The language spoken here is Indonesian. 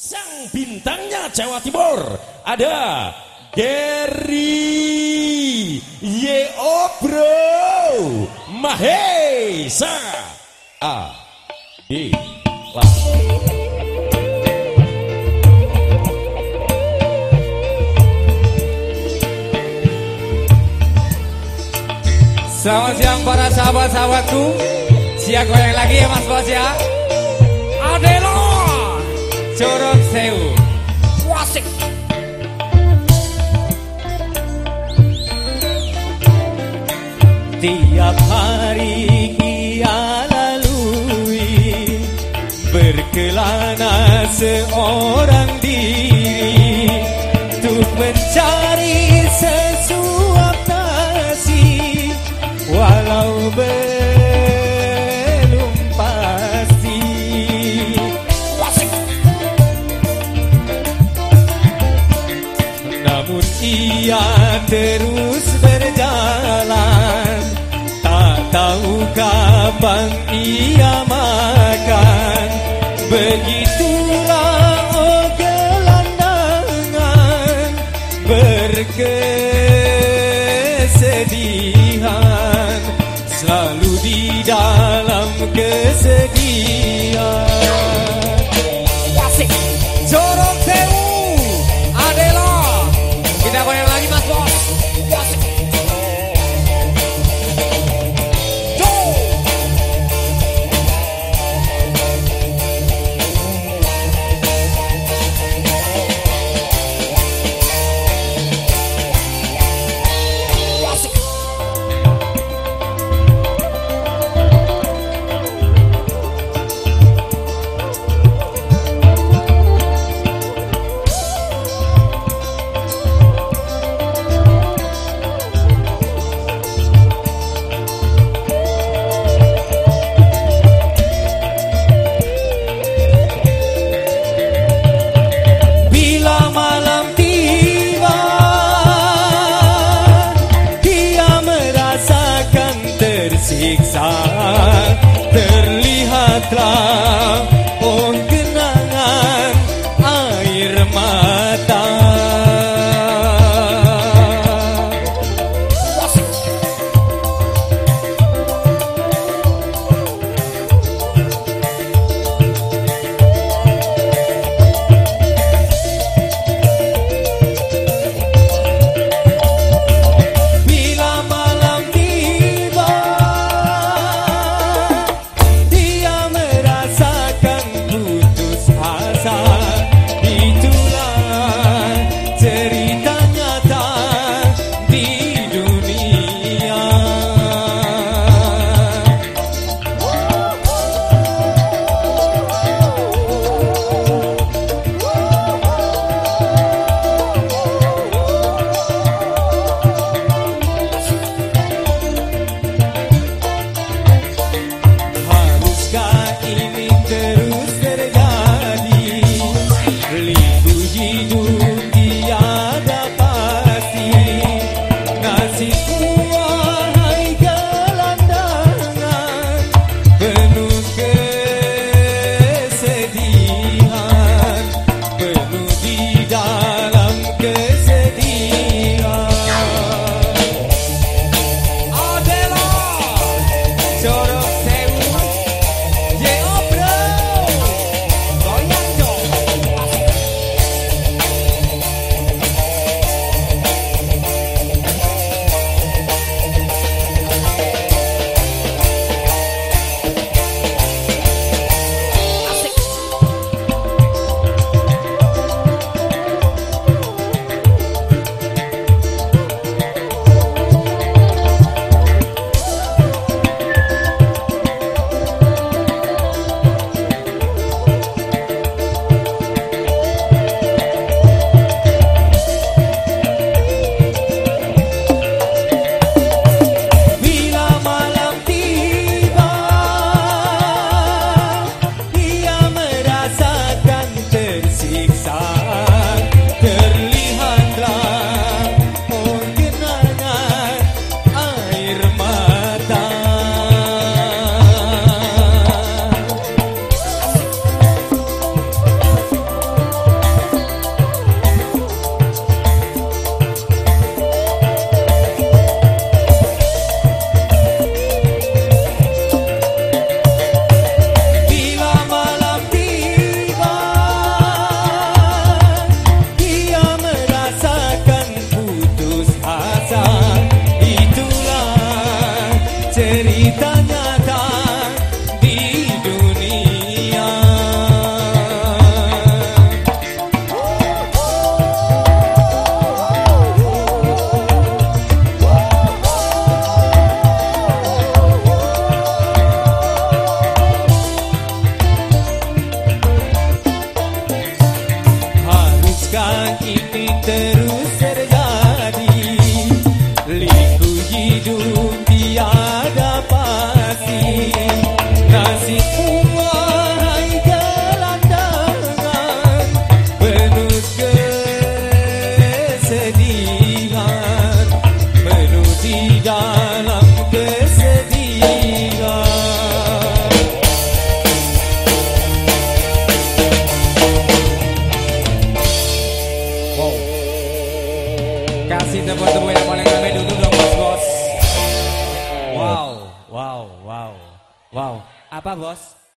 Sang bintangnya Jawa Timur. Ada Gary Yeo Bro. Mahesa A D. Selamat siang para sahabat-sahabatku. Siap goyang lagi ya mas bos ya. Adelo Corok Sewu. Wasik. Tiap hari ia lalui Berkelana seorang diri Untuk mencari sesuap nasi Walau belum terus berjalan. Tak tahu kapan ia makan. Begitulah oh gelandangan. Berkesedihan. Selalu di dalam kesedihan hidup tiada pasti. Nasibku wahai Wow. Kasih tepuk-tepuk yang paling rame dulu dong bos